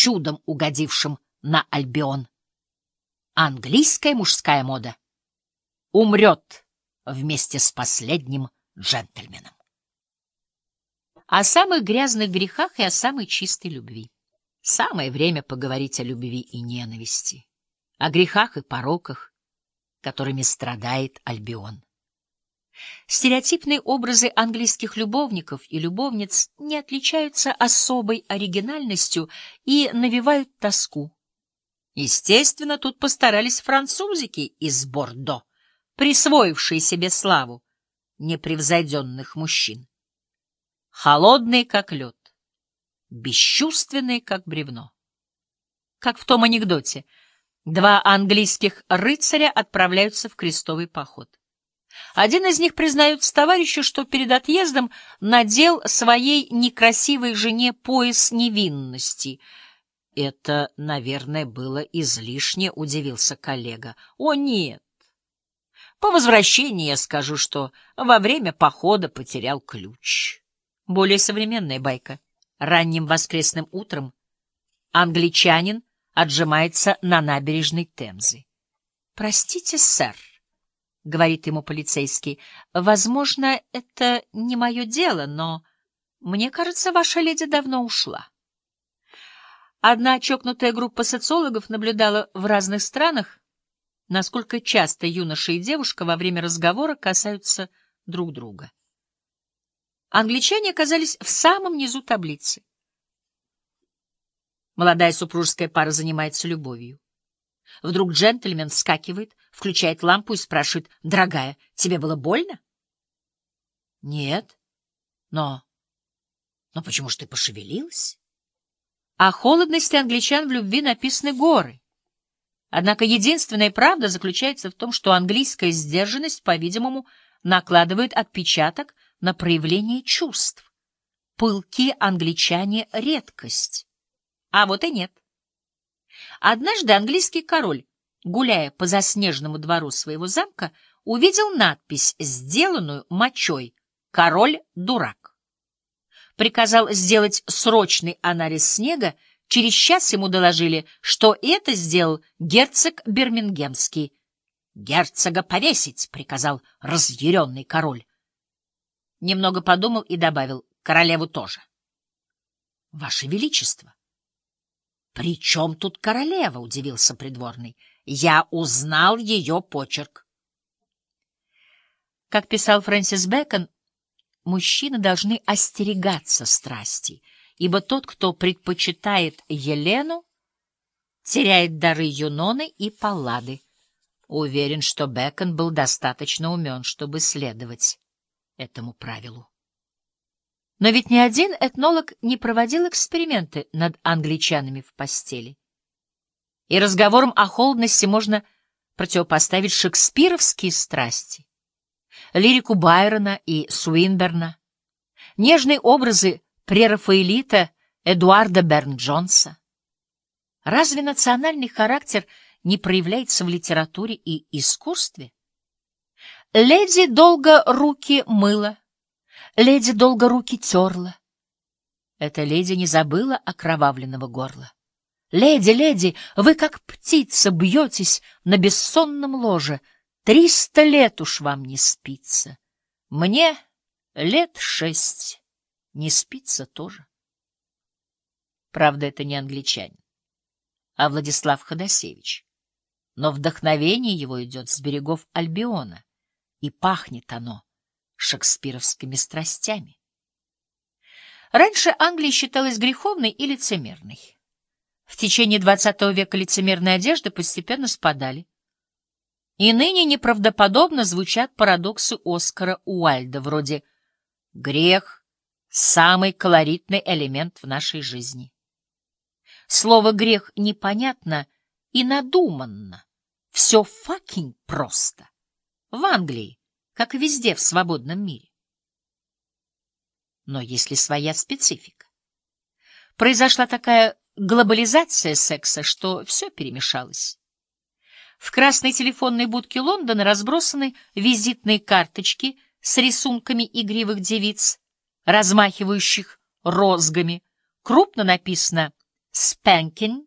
чудом угодившим на Альбион. Английская мужская мода умрет вместе с последним джентльменом. О самых грязных грехах и о самой чистой любви. Самое время поговорить о любви и ненависти, о грехах и пороках, которыми страдает Альбион. Стереотипные образы английских любовников и любовниц не отличаются особой оригинальностью и навевают тоску. Естественно, тут постарались французики из Бордо, присвоившие себе славу непревзойденных мужчин. Холодные, как лед, бесчувственные, как бревно. Как в том анекдоте, два английских рыцаря отправляются в крестовый поход. Один из них признается товарищу, что перед отъездом надел своей некрасивой жене пояс невинности. Это, наверное, было излишне, удивился коллега. О, нет. По возвращении я скажу, что во время похода потерял ключ. Более современная байка. Ранним воскресным утром англичанин отжимается на набережной Темзы. «Простите, сэр», — говорит ему полицейский, — «возможно, это не мое дело, но мне кажется, ваша леди давно ушла». Одна чокнутая группа социологов наблюдала в разных странах, насколько часто юноша и девушка во время разговора касаются друг друга. Англичане оказались в самом низу таблицы. Молодая супружеская пара занимается любовью. Вдруг джентльмен вскакивает, включает лампу и спрашивает, «Дорогая, тебе было больно?» «Нет». «Но... но почему ж ты пошевелилась?» О холодности англичан в любви написаны горы. Однако единственная правда заключается в том, что английская сдержанность, по-видимому, накладывает отпечаток на проявление чувств. Пылкие англичане — редкость. А вот и нет. Однажды английский король, гуляя по заснеженному двору своего замка, увидел надпись, сделанную мочой «Король дурак». Приказал сделать срочный анализ снега, через час ему доложили, что это сделал герцог Бирмингемский. «Герцога повесить!» — приказал разъяренный король. Немного подумал и добавил, «Королеву тоже». «Ваше Величество!» «При чем тут королева?» — удивился придворный. «Я узнал ее почерк». Как писал Фрэнсис Бэкон, мужчины должны остерегаться страсти, ибо тот, кто предпочитает Елену, теряет дары Юноны и Паллады. Уверен, что Бэкон был достаточно умен, чтобы следовать этому правилу. Но ведь ни один этнолог не проводил эксперименты над англичанами в постели. И разговором о холодности можно противопоставить шекспировские страсти, лирику Байрона и Суинберна, нежные образы прерафаэлита Эдуарда Берн-Джонса. Разве национальный характер не проявляется в литературе и искусстве? Леди долго руки мыла, Леди долго руки терла. Эта леди не забыла окровавленного горла. Леди, леди, вы как птица бьетесь на бессонном ложе. Триста лет уж вам не спится. Мне лет шесть. Не спится тоже. Правда, это не англичанин, а Владислав Ходосевич. Но вдохновение его идет с берегов Альбиона, и пахнет оно шекспировскими страстями. Раньше Англия считалась греховной и лицемерной. В течение XX века лицемерные одежды постепенно спадали. И ныне неправдоподобно звучат парадоксы Оскара Уальда, вроде «грех — самый колоритный элемент в нашей жизни». Слово «грех» непонятно и надуманно. Все fucking просто. В Англии как и везде в свободном мире. Но есть ли своя специфика? Произошла такая глобализация секса, что все перемешалось. В красной телефонной будке Лондона разбросаны визитные карточки с рисунками игривых девиц, размахивающих розгами. Крупно написано spanking